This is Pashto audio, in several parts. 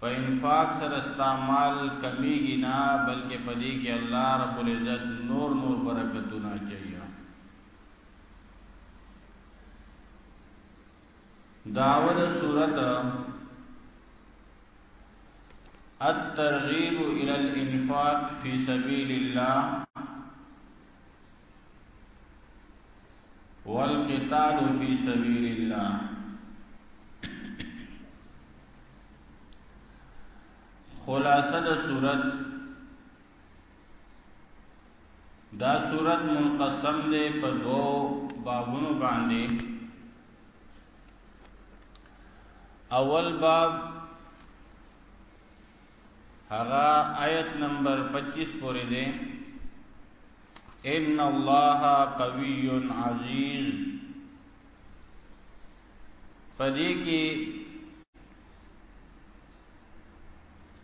په انفاق سره ستا مال کميږي نه بلکه په دې کې الله رب العزت نور نور برکتونه اچوي داول صورت الترغيب الى الانفاق في سبيل الله والقتال في سبيل الله خلاصه د صورت دا صورت منقسم دی په دوو بابونو باندې اول باب هغه آیت نمبر 25 پورې دی ان الله قوی عزیز پدې کې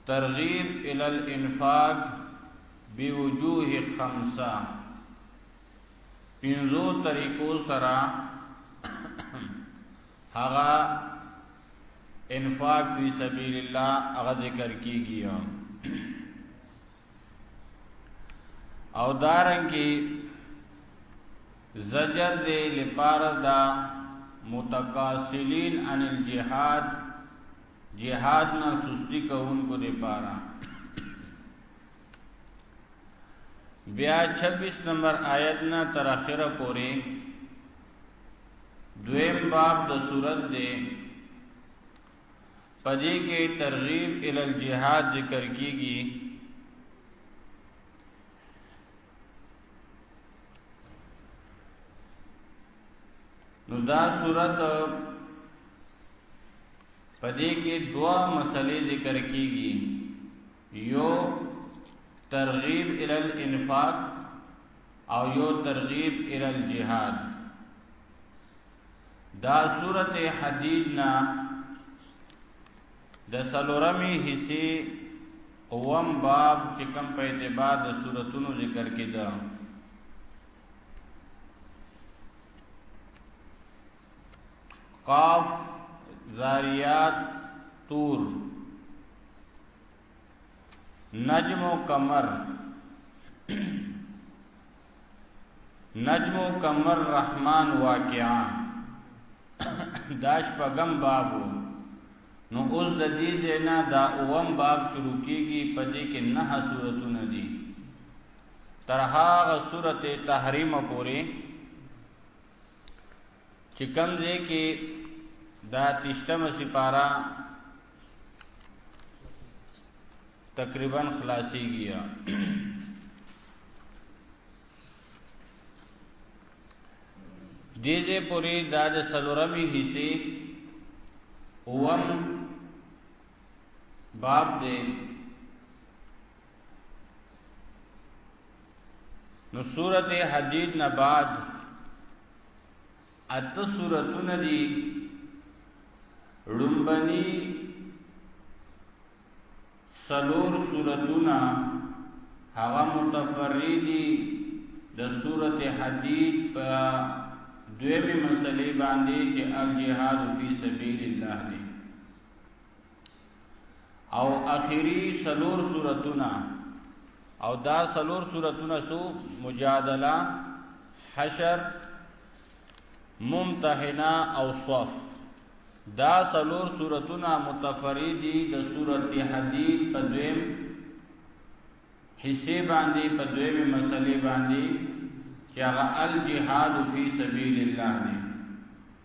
ترغیب ال الانفاق بوجوه خمسه پینزو طریقو سره هغه انفاق فی سبیل الله هغه ذکر کیږي او دارنګي زجر دې لپاره دا متقاصلین عن الجهاد جهاد نه سستی کوونکو لپاره بیا 26 نمبر آیت نه تر اخره پورې دویم باب د صورت دی پدې کې ترغیب ال الجهاد ذکر کیږي نو دا صورت پدې کې دوا مسلې ذکر کیږي یو ترغیب ال الانفاق او یو ترغیب ال الجهاد دا صورت حدید نا د سلورمی حصے اوم باب چې کوم په اعتبار د صورتونو ذکر کېده قاف زاریات تور نجم و کمر نجم و کمر رحمان واقعا داش پغم بابو نو اوس د دې زینا دا اوم باب شروع کیږي په دې کې نه صورتونه دي تر هغه سورته تحریم پورې چې کوم ځای کې دا تشتمه سپاره تقریبا خلاصيږي دې دې پوری دا د سلورمي حصے اوم باب دې نو سورته حدید نه بعد اته سورتونه دي لومبني سلور سورتونه هغه متفردي د سورته حدید په دویمه مسلې باندې چې الجهاد فی سبیل الله دی او اخیری سلور سورتونه او دا سلور سورتونه سو مجادله حشر ممتحنه او صف دا سلور سورتونه متفریدی د سورت حدید په دویم حصے باندې په دویمه مسلې باندې چې هغه الجهاد فی سبیل الله دی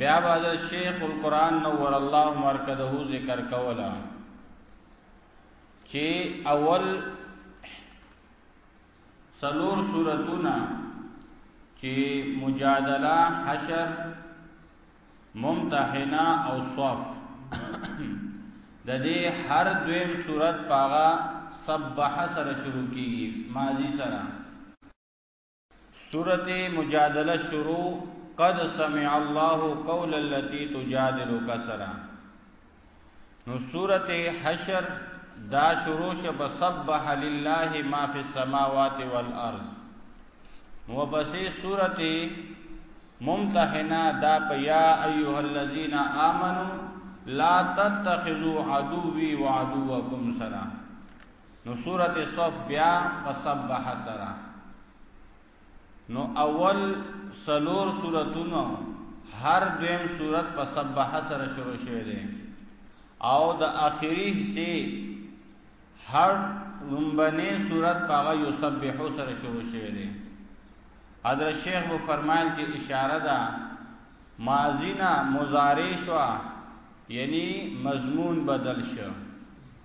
بیا باز شیخ القرآن نور الله مرکزه ذکر کولا چې اول سلور سورتونه چې مجادله حشر ممتحنه او صف د دې هر دویم صورت پاغا سبح سره شروع کیږي ماضی سره سورت مجادله شروع قد سمع الله قول التي تجادلك سرا نو سورت حشر دا شروع شب سبح لله ما في السماوات والارض نو پسې سورت ممتحنه دا په یا ایها الذین آمنو لا تتخذوا عدوی وعدوکم سرا نو سورت صف بیا فسبح سرا نو اول سلور سورتونو هر دویم سورت فسبح سرا شروع شوه دی او د اخیری حصے هر لومبنه سورت پاغه یسبح سرا شروع شوه دی حضر شیخ و فرمایل چې اشاره ده ماضینا مضارع شو یعنی مضمون بدل شو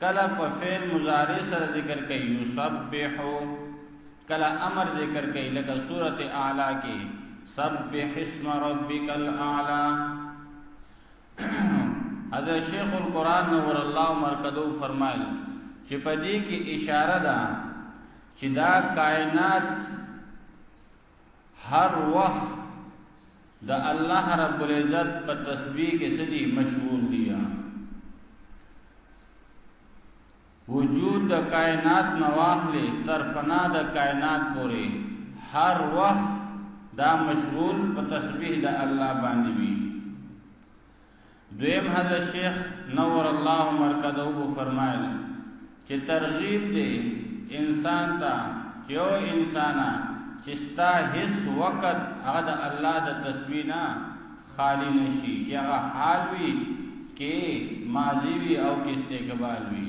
کله په فعل مضارع سره ذکر کوي یسبح کله امر ذکر کوي لکه سوره اعلی کې سبح اسم ربک الاعلى حضرت شیخ القران نور الله مرکزو فرمایل چې په دې کې اشاره ده چې دا کائنات هر وخت د الله رب العزت په تسبیح کې سدي مشغول دي وجود د کائنات نواخلې تر فنا د کائنات پورې هر وخت دا مشغول په تسبیح د الله باندې وي دویم حضرت شیخ نور الله مرکزه وو فرمایل چې ترغیب دی انسان ته چې او انسانا چې ستا هیڅ وخت هغه د الله د تسبیح نه خالی نشي چې هغه حال وي کې ماضی وي او کې استقبال وي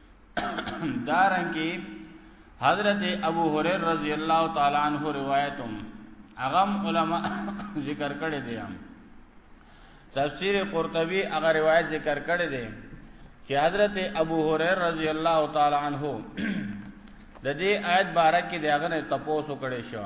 دارنګي حضرت ابو هريره رضی الله تعالی عنہ روایتم اغم علما ذکر کړی دی هم تفسیر قرطبی هغه روایت ذکر کړی دی چې حضرت ابو هريره رضی الله تعالی عنہ د دې آیت باره کې دغه نه تپوسو کړي شو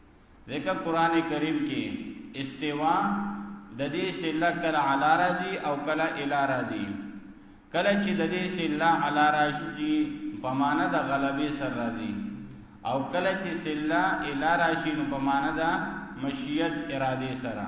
ځکه قران کریم کې استوا د دې سله کله علا راځي او کله الا راځي کله چې د دې سله علا راشي په معنا د غلبې سر راځي او کله چې سله الا راشي نو په معنا د مشیت اراده سره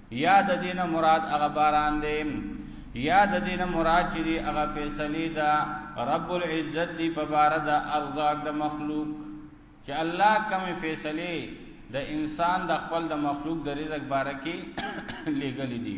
یا د دین مراد هغه باران دی یا د دین مراد چې دی هغه فیصله ده رب العزت دی په بار د ارزاق د مخلوق چې الله کوم فیصله د انسان د خپل د مخلوق د رزق باره کې لګلې دي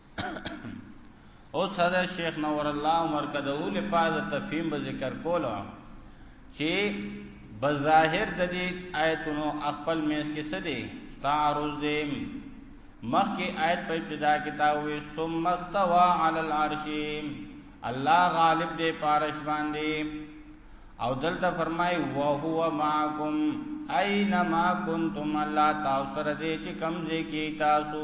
او صدا شیخ نور الله عمر کدو لپاره تفهیم به ذکر کولا چې بظاهر د دې آیتونو خپل میز کې څه دي تعرض دې مخکې آیت په ابتدا کې تا وې ثم استوى على العرش الله غالب دې پارش باندې او دلته فرمای او هو معکم اينما کنتم الله تعالی سره دې چې کمزې کې تاسو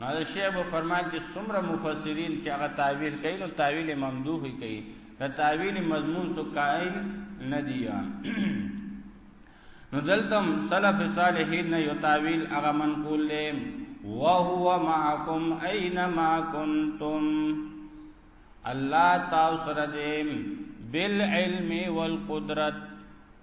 نو دا شیخ په فرمان کې څومره مفسرین چې هغه تعبیر کوي نو تعویل ممدوح کوي دا تعویل مضمون سو قائل نه دی نو دلتم سلف صالحین نه یو تعویل هغه منقول دی وهو معکم اينما کنتم الله تاسو سره دی بالعلم والقدرت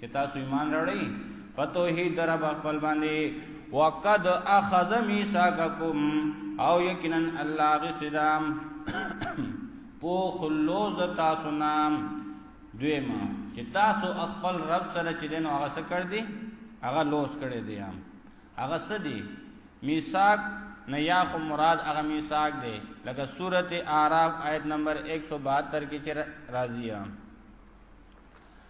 چې تاسو ایمان راړی پتو هی در خپل باندې وقد اخذ میثاقکم او یقینا الله غسدام پو خلوز تاسو نام دویما چې تاسو خپل رب سره چې دین هغه څه کړ دی هغه لوس کړی دی هم هغه څه دی میثاق نه یا خو مراد هغه میثاق دی لکه سورته اعراف آیت نمبر 172 کې چې راځي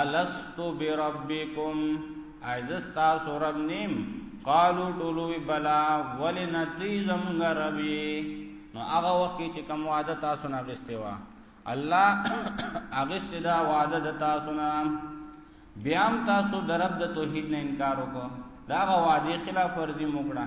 الست بربکم ایز تاسو رب نیم قالو ټولو بلا ولنتی زمغ رب نو هغه وخت چې کوم وعده تاسو نه غستوا الله اغست دا وعده د تاسو نه بیا تاسو درب د توحید نه انکار وکړه دا غواړي خلاف ورزي موکړه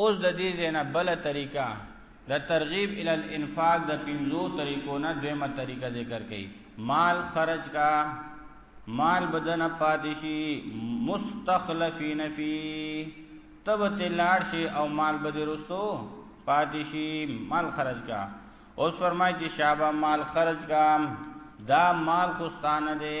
اوس د دې ځای نه بله طریقه د ترغیب الی الانفاق د پنځو طریقو نه دویمه طریقه ذکر کړي مال خرج کا مال بدن پاتې شي مستخلفین فی تب تلاړ شي او مال به درستو پاتې شي مال خرج کا اوس فرمای چې شابه مال خرج کا دا مال خوستانه دی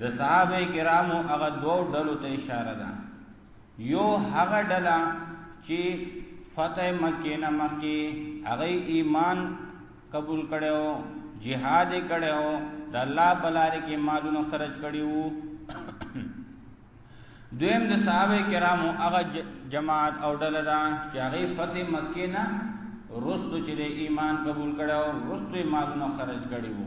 د صحابه کرامو هغه دوو ډلو ته اشاره ده یو هغه ډله چې فتح مکه نه مکه هغه ایمان قبول کړو جهاد کړو د الله په لار کې مالونه خرج کړیو دویم د صحابه کرامو هغه جماعت او ډله ده چې هغه فتح مکه نه رستو چې ایمان قبول کړو رستو مالونه خرج کړیو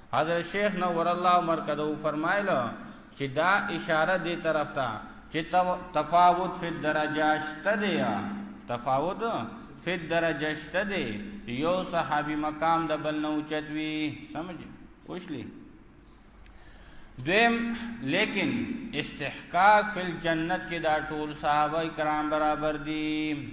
حضرت شیخ نور الله مرکزو فرمایله چې دا اشاره دې طرف ته چې تفاوت فی درجه شته دی تفاوت فی درجه شته دی یو صحابي مقام د بل نو چتوي سمجھ خوشلی دویم لیکن استحقاق فی الجنت کې دا ټول صحابه کرام برابر دي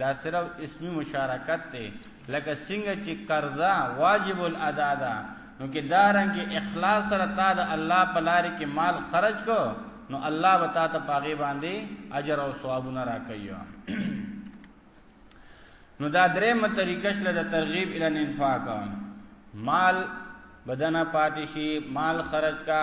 دا صرف اسمی مشارکت دی لکه څنګه چې قرضه واجب الادا ده نو کې دا رنګ اخلاص سره تا د الله په لار کې مال خرج کو نو الله وتا ته پاغي باندې اجر او ثوابونه راکوي نو دا درې متریکش له ترغیب ال انفاق مال بدنه پاتشي مال خرج کا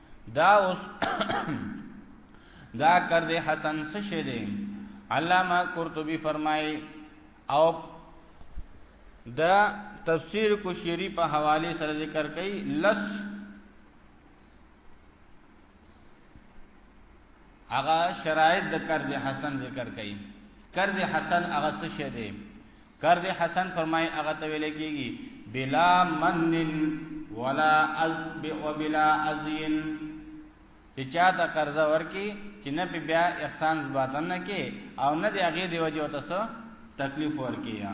دا اوس دا قرض حسن څه شه دی علامه قرطبي فرمایي او دا تفسیر کو شیری په حواله سره ذکر کړي لس هغه شرایط د قرض حسن ذکر کړي قرض حسن هغه څه شه دی کرد حسن فرمائی هغه ته ویل کیږي بلا منن ولا از وبلا ازین چې چاته قرض ورکی چې نه په بیا احسان زباتن نه کې او نه دی هغه دی وجه تاسو تکلیف ورکی یا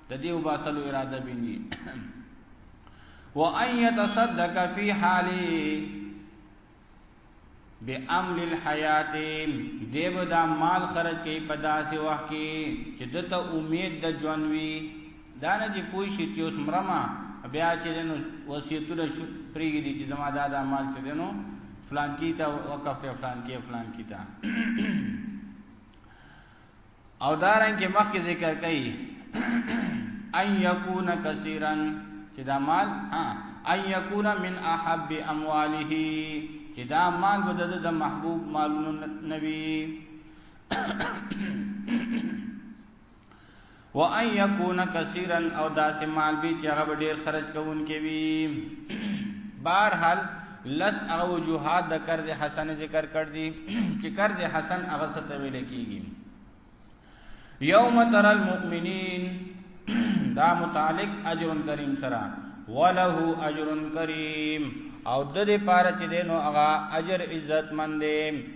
د دې وباسلو اراده بینی و ان يتصدق في حاله بامل الحیات دیو دا مال خرج کوي په داسې وخت کې چې دته امید د ژوند وي دا نه چې پوه شي چې اوس مرما بیا چې نو وصیتونه پریږي دي چې زما دا دا مال چې دینو فلان کی تا وقف فلان کی فلان کی تا او دارنګ کې مخکې ذکر کړي ان یکون کثیرا چې دا مال ها ان یکون من احب امواله چې دا مال بدد د محبوب مالونو نبی وان یکون کثیرا او داسې مال به چې هغه ډیر خرج کوونکی وي بهرحال لس هغه وجوهات د قرض حسن ذکر کړ دي چې قرض حسن هغه څه ته ویل کیږي یوم تر المؤمنین دا متعلق اجر کریم سره وله اجر کریم او د دې پاره چې دینو هغه اجر عزت مند دی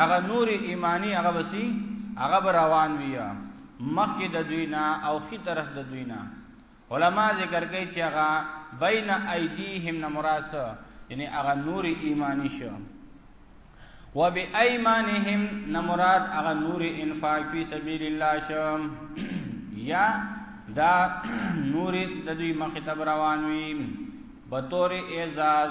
هغه نور ایمانی هغه وسی هغه روان وی مخکې د دوی نه او خي طرف د دوی نه علما ذکر کوي چې هغه بین ایدیهم نه مراد یعنی هغه نور ایمانی شو و بی ایمانهم نه مراد هغه نور انفاق فی سبیل الله شو یا دا نور د دوی مخ ته روان وي بطور اعزاز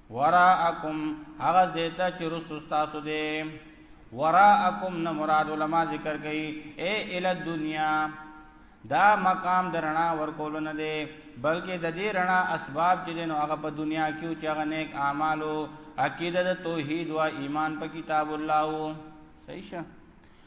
وراءکم هغه زیتا چې رسو تاسو دې وراءکم نه مراد علما ذکر کوي اے ال دنیا دا مقام درنا ورکول نه دی بلکې د دې رڼا اسباب چې دین هغه په دنیا کې او چې هغه نیک اعمالو عقیده د توحید او ایمان په کتاب الله صحیح شه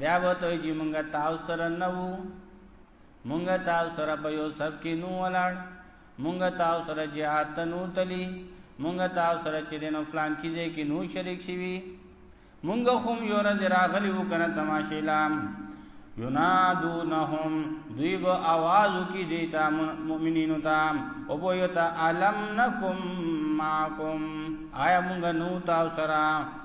بیا به ته چې مونږ تاسو سره نه وو مونږ تاسو سره په یو سب کې نو ولاړ مونږ تاسو سره جهاد ته نو تلی مونږ تاسو سره چې دینو پلان کې دې کې نو شریک شوی مونږ هم یو ورځ راغلی و کنه تماشې لام ینادونهم دوی به आवाज کی دیتا مؤمنینو ته او بو یتا علم نکم معکم آیا مونږ نو تاسو سره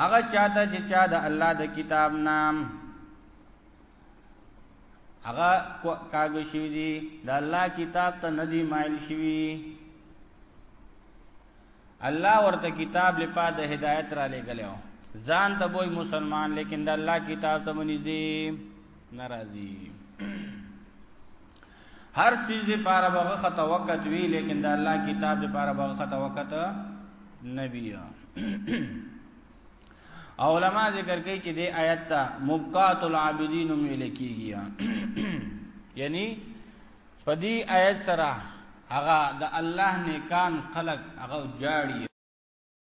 هغه چاته چې چا د الله د کتاب نام هغه کاګ شي دي د الله کتاب ته ندي مایل شي الله ورته کتاب لپاره د هدایت را لګلو ځان ته وای مسلمان لیکن د الله کتاب ته منځي ناراضي هر سیز دی پارا بغه خطا وقت وی لیکن دا اللہ کتاب دی پارا بغه خطا وقت نبی علماء ذکر کوي چې د آیت ته مبقات العابدین ویل کیږي یعنی په دې آیت سره هغه د الله نیکان خلق هغه جاړي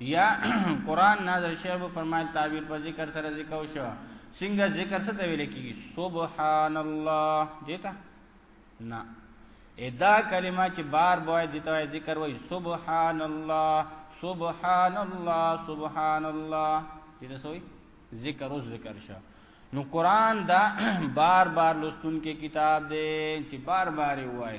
یا قران نازل شوی به فرمایل تعبیر په ذکر سره ذکر شو څنګه ذکر څه ته ویل کیږي سبحان الله دیتا نه ادا کلمه چې بار بوای دیتا ذکر وای سبحان الله سبحان الله سبحان الله دې سوې ذکر او ذکر شه نو قران دا بار بار لستون کې کتاب دی چې بار بار وای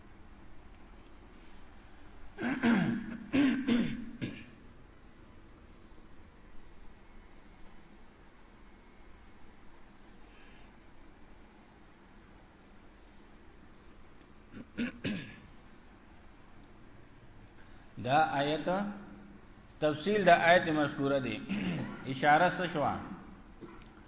دا آیت تفصیل د آیت مذکوره دی اشاره څه شو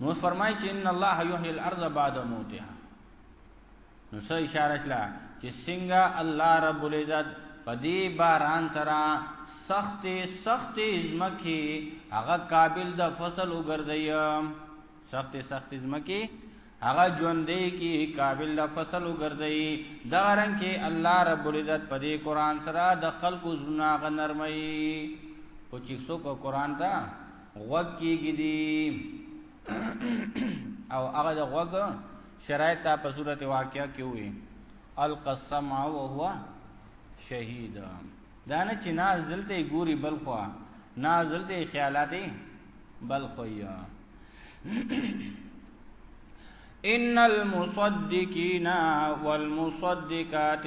نو فرمای چې ان الله یحیی الارض بعد موتها نو څه اشاره کړه چې څنګه الله رب العزت پدی باران سره سخت سخت ازمکی هغه قابل د فصل وګرځي سخت سخت ازمکی هغه ژوندې کی قابل د فصل وګرځي دا رنګ کې الله رب العزت پدی قران سره د خلقو زنا غنرمي او چې څوک قران ته غوږ کېږي دي او هغه د غوږ شرایط ته په صورت واقعیا کې وي القسم او هو شهید دا نه چې ناز دلته ګوري بل خو ناز دلته خیالات بل خو یا ان المصدقین والمصدقات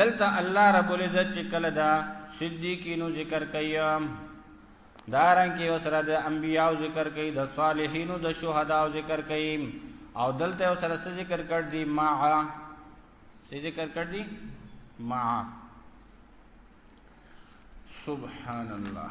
دلته الله رب العزت چې کله دا صدیقینو ذکر کوي دارن کې وسره د انبیاو ذکر کوي د صالحینو د شهداو ذکر کوي او دلته وسره څه ذکر کړ دي ما څه ذکر کړ دي ما سبحان الله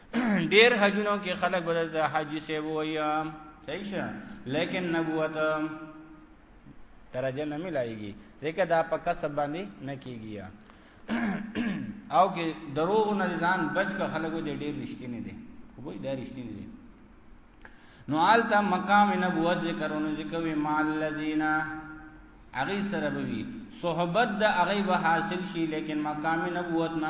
ډیر حجونو کې خلک بدل د حاجی سی ویا صحیح شه لیکن نبوت درجه نه ملایږي ځکه دا په کسب باندې نه کیږي او کې دروغ نه ځان بچ کا خلکو دې ډیر رښتینی دي خو به دا رښتینی دي نو آلتا مقام نبوت ذکرونو ذکوی مع الذین اغی سره بوی صحبت د اغی به حاصل شي لیکن مقام نبوت نه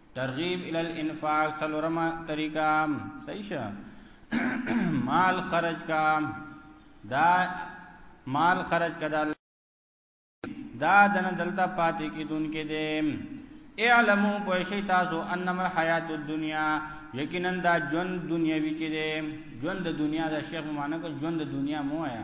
ترغیب ال الانفاق سلورما طریقہ صحیح شه مال خرج کا دا مال خرج کا دا دا دن دلتا پاتې کې دن کې دې اعلمو پوښی تاسو انم الحیات الدنیا یقینا دا ژوند دنیوي کې دې ژوند د دنیا د شیخ معنی کو ژوند د دنیا مو آیا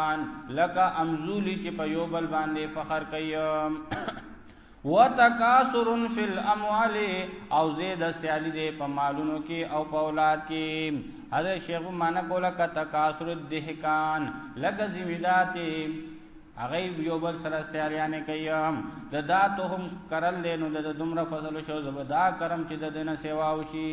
ان لکه امزولی چې په یو بل باندې فخر کوي وتکاثر فی الاموال او زید سیالی دی په مالونو کې او په اولاد کې حضرت شیخ معنا کوله ک تکاثر الدهکان لګ زمیداتی هغه یو بل سره سیالیانه کوي د داتهم کرل نو د دومره فضل شو زبدا کرم چې د دینه سیوا وشي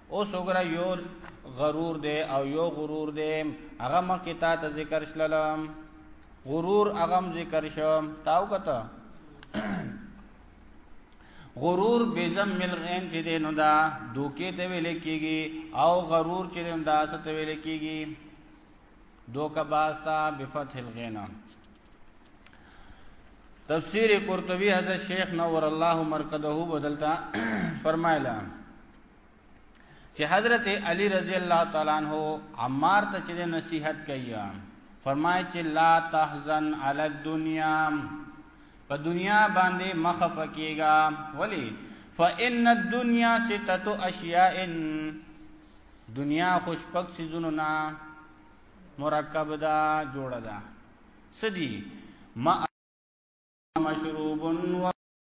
اوس وګره یو غرور دی او یو غرور دی هغه مخکې تا ته ذکر شللم غرور هغه ذکر شو تاو کته غرور بزم مل غین چې دی نو دا دوکې ته ویل کېږي او غرور چې دی نو دا څه ته ویل کېږي دوکه باستا بفتح الغین تفسیر قرطبی حضرت شیخ نور الله مرقده بدلتا فرمایلا چې حضرت علی رضی الله تعالی عنہ عمار ته چې نصیحت کوي فرمایي چې لا تحزن علی الدنیا په دنیا باندې مخ پکېګا ولی فإن الدنيا ستة أشياء دنیا خوش پک سيزونو نا مرکب دا جوړه دا سدي ما مشروب و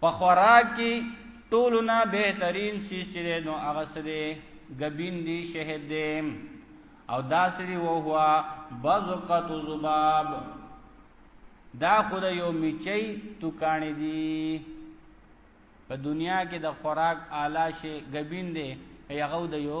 په خوراک کې ټولو نه بهترین سیز چې دی نو هغه څه دی ګبین دی شهد دی او دا سری وو هوا بزقت زباب دا خود یو میچي توکانی دی په دنیا کې د خوراک اعلی شی ګبین دی هغه د یو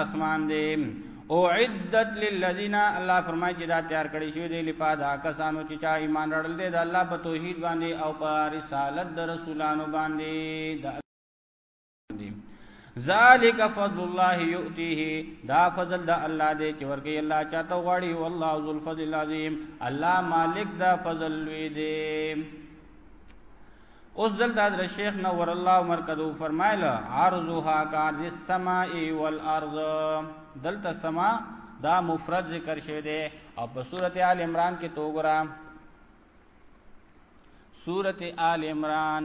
اسمان دی او عدت للذین الله فرمایي چې دا تیار کړی شوی دی لپاره دا کسانو چې چا ایمان راړل دي د الله په توحید باندې او په رسالت د رسولانو باندې د ذالک فضل الله یؤتیه دا فضل د الله دی چې ورګي الله چاته غواړي والله ذو الفضل العظیم الله مالک دا فضل وی دی اوس دلته حضرت شیخ نور الله مرکزو فرمایله عرضها کار السماء والارض دلته سما دا مفرد ذکر شوی دی او په سورته آل عمران کې توګرا سورته آل عمران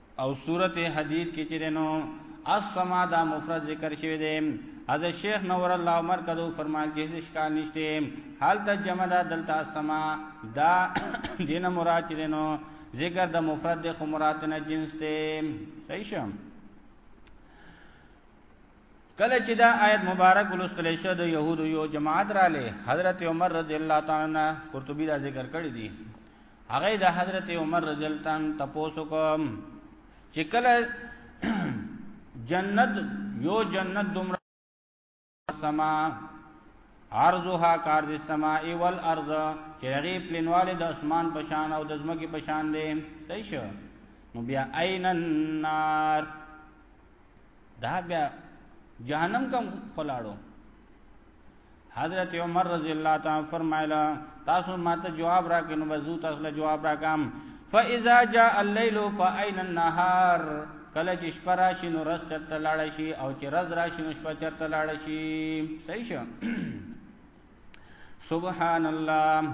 او صورت حدید کې چې نو السما دا مفرد ذکر شوی دی از شیخ نور الله عمر کدو فرمایل چې هیڅ ښکار نشته حال ته جمع دا دلته السما دا دینه مراد چې نو ذکر د مفرد د خمرات نه جنس دی صحیح شم کله چې دا آیت مبارک ولستل شو د يهودو یو جماعت را لې حضرت عمر رضی الله تعالی عنہ قرطبی دا ذکر کړی دی هغه د حضرت عمر رضی الله عنه تاسو کوم چې کله جنت یو جنت دومره سما عرضها کار د سما ای ول ارض چې هغه پلنواله د اسمان په شان او د زمکه په شان دی صحیح شو نو بیا عین النار دا بیا جهنم کوم خلاړو حضرت عمر رضی الله تعالی فرمایله تاسو ماته جواب راکې نو بزو تاسو له جواب راکم فاذا جاء الليل فاين النهار کله چې شپه راشي نو رز چرته لاړ شي او چې رز راشي نو شپه چرته لاړ شي صحیح شه سبحان الله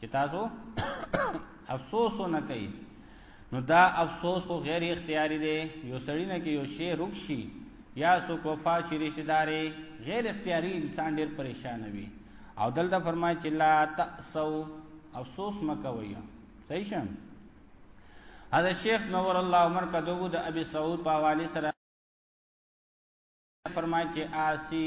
چې تاسو افسوس نه کوي نو دا افسوس خو غیر اختیاري دی یو سړی نه کې یو شی رکشي یا سو کوفا شي رشتہ داري غیر اختیاري انسان ډیر پریشان وي او دلته فرمایي چې لا تاسو افسوس مکوي صحیح شم حضرت شیخ نور الله عمر کدو د ابي سعود په حواله سره فرمایي چې آسی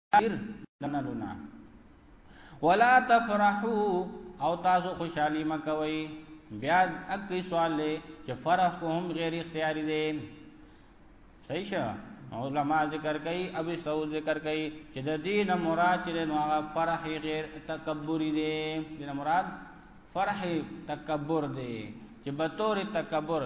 ډیر منلونه ولا تفرحوا او تاسو خوشحالي مکوي بیا اکی سوال لې چې فرح کوم غیر اختیاري دي صحیح شه علما ذکر کوي ابي سعود ذکر کوي چې د دین مراد چې نو هغه فرح غیر تکبر دي دین مراد فرح تکبر دي چې به تور تکبر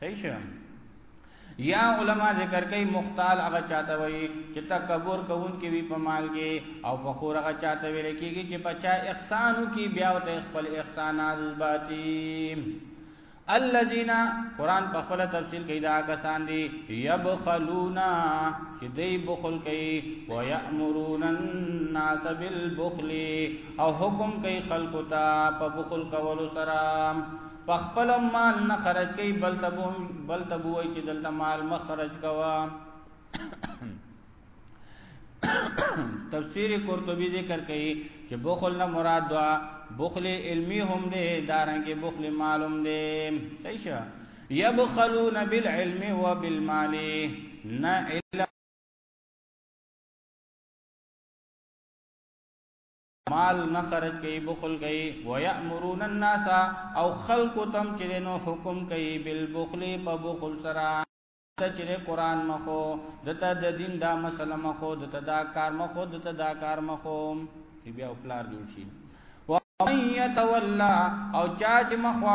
صحیح شه یا علما ذکر کوي مختال هغه چاته وي چې تکبر کوونکی وي په مال کې او فخور هغه چاته ویل کېږي چې بچا احسانو کې بیا او خپل احسانات باطی الذين قران په خپل تفصیل کې دا کسان دي يبخلون چې دوی بخل کوي او يأمرون الناس بالبخل او حکم کوي خلقو ته په بخل کولو سره په خپل مال نه خرج کوي بل ته به بل ته وای چې دلته مال مخ خرج کوا تفسیر قرطبی ذکر کوي چې بخل نه مراد دعا بخل علمی هم دی دارنګه بخل مال هم دی صحیح شه یبخلون بالعلم وبالمال نه علم مال نه خرج کوي بخل کوي ويأمرون الناس او خلق تم چې نو حکم کوي بالبخل په بخل سره چې قرآن مخو دته د دین دا مسله مخو دته دا کار مخو دته دا کار مخو بیا پلار جوړ شي ومن يتولى او چا چې مخوا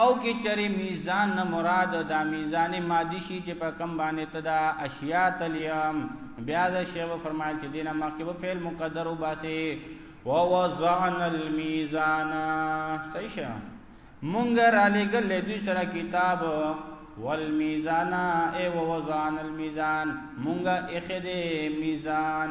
او کې چرې میزان نه مراد دا میزان مادي شي چې په کم باندې تدا اشیاء تلیم بیا دا شی و فرمایل چې دینه مخکې په فعل مقدر وباسي ووضعنا الميزان صحیح شه مونږ را لګل دوی سره کتاب والمیزان ای ووضعنا الميزان مونږه اخده میزان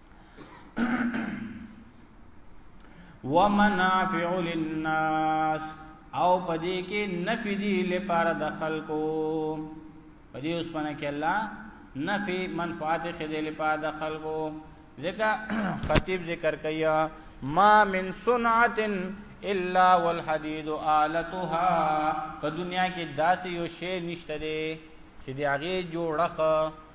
ومنافع للناس او پدې کې نفي دي لپاره د خلکو پدې اوس پنه کې الله نفي منفعت خدې لپاره د خلکو ځکه خطیب ذکر کیا ما من صنعت الا والحديد آلتها په دنیا کې داسې یو شی نشته دی چې دی هغه جوړخه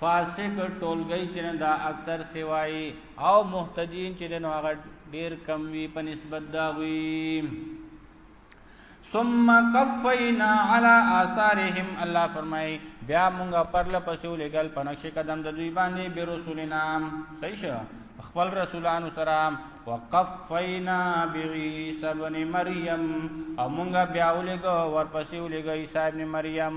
فاسق ټولګی چې نه دا اکثر سوای او محتدین چې نو هغه ډیر کم وی په نسبت دا وی ثم قفینا علی آثارهم الله فرمای بیا مونږه پر لپسې ولګل په نقش قدم د دوی باندې به رسولنا صحیح شه خپل رسولانو سره وقفینا بعیسی ابن مریم او مونږه بیا ولګو ورپسې ولګو عیسی ابن مریم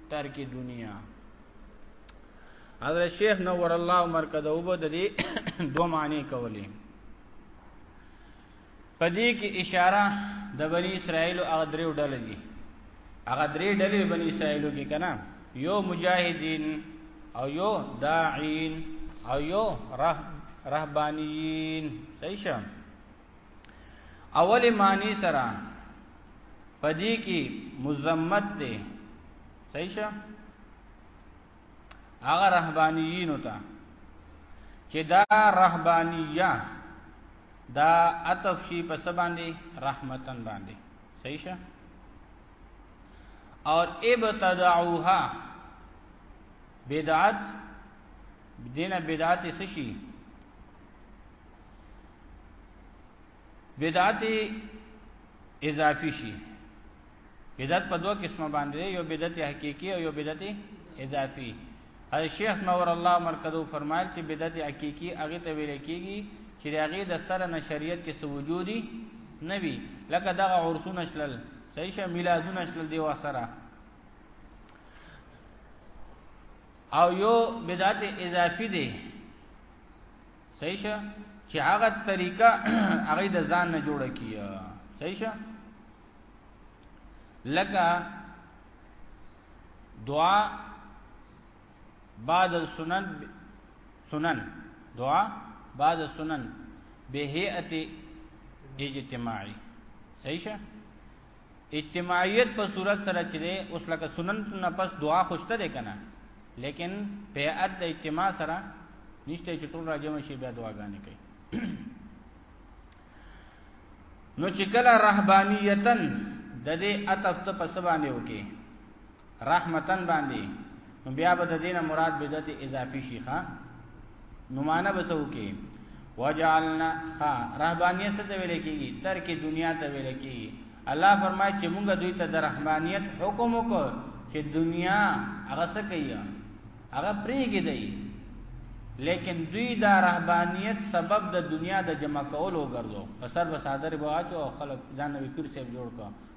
ترک دنیا حضرت شیخ نور الله مرکز او بد دي دوه معنی کولې پدې کې اشاره د بنی اسرائیل او غدرې ډلې دي هغه درې ډلې بنی اسرائیل کې کنا یو مجاهدین او یو داعین او یو رهبانیین صحیح شه اول معنی سره پدې کې مزمت ته صحیح شه هغه رهبانيين وتا چې دا رهبانيه دا عطف شي په سباندې رحمتن باندې صحیح شه اور ابتدعوها بدعت دینه بدعت سشي بدعت اضافي شي بدعت په دوه قسمه باندې یو بدعت حقيقي او یو بدعت اضافي حضرت شیخ نور الله مرکزو فرمایل چې بدعت حقيقي هغه ته ویل کیږي چې هغه د سره نه شریعت کې څه وجودي نه وي لکه دغه عرسونه شلل صحیح شه میلادونه شلل دی وسره او یو بدعت اضافي دی صحیح شه چې هغه طریقه هغه د ځان نه جوړه کیه صحیح شه لکه دعا بعد السنن سنن دعا بعد السنن به هيئه اجتماعي صحیح شه اجتماعیت په صورت سره چې دی اوس لکه سنن نه پس دعا خوشته دی کنه لیکن بیعت د اجتماع سره نشته چې ټول راجم شي بیا دعاګانې کوي نو چې کله رهبانیتن د دې عطف ته پسبانه وکي رحمتن باندې نو بیا به د دینه مراد بدعت اضافي شي ښا نو معنا به څه وکي وجعلنا خا رهبانيت ته ویل کېږي ترک دنیا ته ویل کېږي الله فرمایي چې موږ دوی ته د رحمانيت حکم وکړ چې دنیا هغه څه کوي هغه پریږي دی لیکن دوی دا رهبانيت سبب د دنیا د جمع کولو ګرځو په سر به صادر بواچو خلک ځان وی پیر سیب جوړ کړ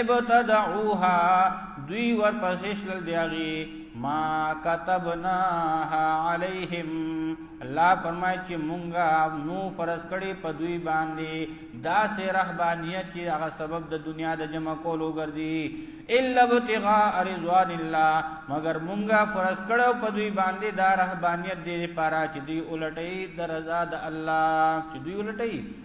ابتدعوها دوی ورپسې شل دیاغي ما كتبناها عليهم الله فرمای چې مونږه نو فرض کړي په دوی باندې دا سه رهبانيت چې هغه سبب د دنیا د جمع کولو ګرځي الا ابتغاء رضوان الله مگر مونږه فرض کړو په دوی باندې دا رهبانيت دې لپاره چې دوی الټي د رضا د الله چې دوی الټي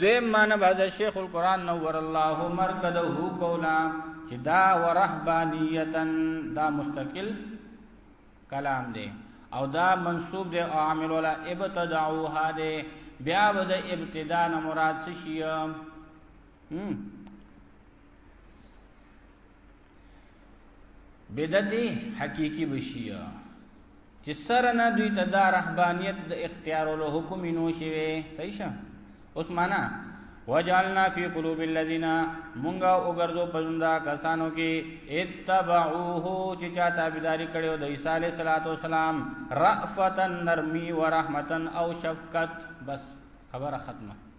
دویم معنی بعد شیخ القران نور الله مرکده کولا چې دا ورهبانیتن دا مستقل کلام دی او دا منسوب دی او عامل ولا ابتدعوها دی بیا ود ابتدا نه مراد شي بدعت حقيقي بشيا چې سره نه دوی ته دا رهبانيت د اختیارولو حکم نو شوي صحیح شه اوس معنا وجعلنا فی قلوب الذین مونږه وګرځو پزندا کسانو کې اتبعوه چې چا تابعداري کړو د عیسی علیه السلام رأفتا نرمی ورحمتا او شفقت بس خبره ختمه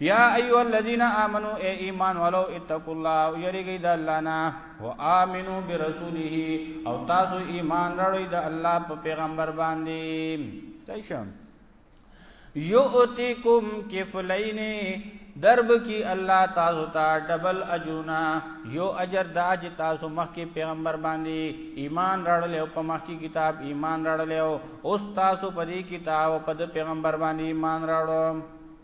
یا ایو الذین آمنو ای ایمان ولو اتقوا الله یریږي د الله نه او امنو برسوله او تاسو ایمان راړی د الله په پیغمبر باندې صحیح شم یؤتیکم کفلین درب کی الله تاسو ته ډبل اجرنا یو اجر دا چې تاسو مخکې پیغمبر باندې ایمان راړل او په مخکې کتاب ایمان راړل او اوس تاسو په دې کتاب او په پیغمبر باندې ایمان راړو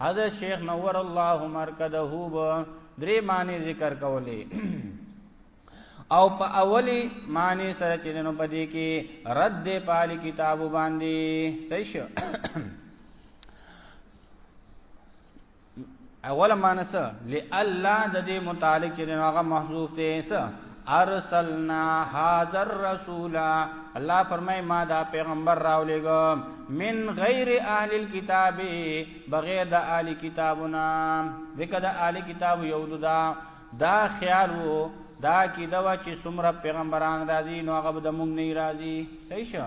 حضرت شیخ نور الله مرکده به درې معنی ذکر کولې او په اولی معنی سره چې نو پدې کې رد دې پالي کتاب باندې صحیح شو اوله معنی سره لالا د دې متعلق چې نو هغه محذوف دی سره ارسلنا هذا الرسول الله فرمای ما دا پیغمبر راولېګم من غیر اهل الكتاب بغیر د اهل کتابنا وکړه د اهل کتاب یو دا دا خیال وو دا کی دا چې څومره پیغمبران راځي نو هغه د مونږ نه راځي صحیح شو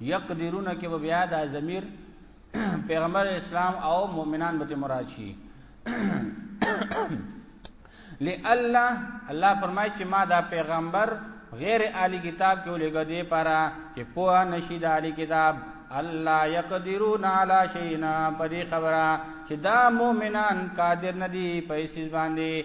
یقدرون کې به بیا د ضمیر پیغمبر اسلام او مؤمنان به مراد شي لئلا الله فرمایي چې ما دا پیغمبر غیر عالی کتاب کې ولګه دی پاره چې په نشید عالی کتاب الله یقدرون علی شینا په دې خبره چې دا مؤمنان قادر ندي په هیڅ باندې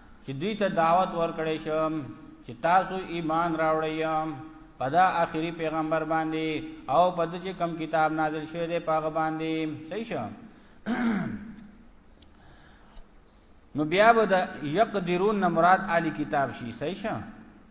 چې دوی ته دعوت ورکړې شم چې تاسو ایمان راوړی یم په دا آخري پیغمبر باندې او په دې چې کم کتاب نازل شوی دی په هغه باندې صحیح شه نو بیا به د یقدرون مراد علی کتاب شي صحیح شه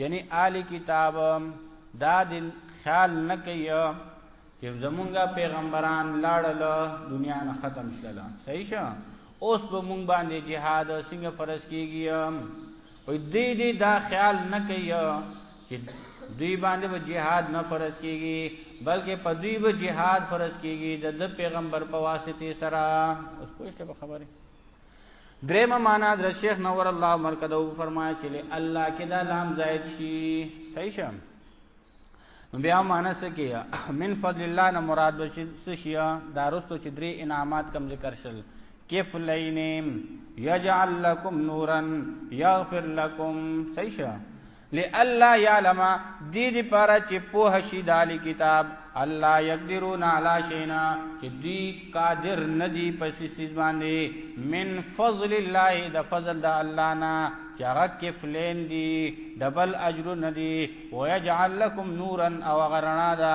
یعنی آل کتاب دا د خیال نه کوي چې زمونږه پیغمبران لاړل دنیا نه ختم شله صحیح شه اوس به مونږ باندې jihad څنګه فرض کیږي وې دې دې دا خیال نه کوي چې دوی باندې به jihad نه فرض کیږي بلکې په دوی به jihad فرض کیږي د پیغمبر په واسطه سره اوس پوښتنه خبره دریمه معنا در شیخ نور الله مرکزو فرمایي چې الله کې دا لام زائد شي صحیح شه نو بیا معنا څه کې من فضل الله نه مراد بشي څه شي دا رستو چې درې انعامات کم ذکر شل کفلین یجعل لكم نورا یغفر لكم صحیح شه لئلا یعلم دې دې پاره چې پوه شي د اهل کتاب الله یقدرون علی شینا چې دوی قادر ندی پس سیز باندې من فضل الله د فضل د الله نه چې هغه کفلین دی ډبل اجر ندی ويجعل لكم نورا او غرنا دا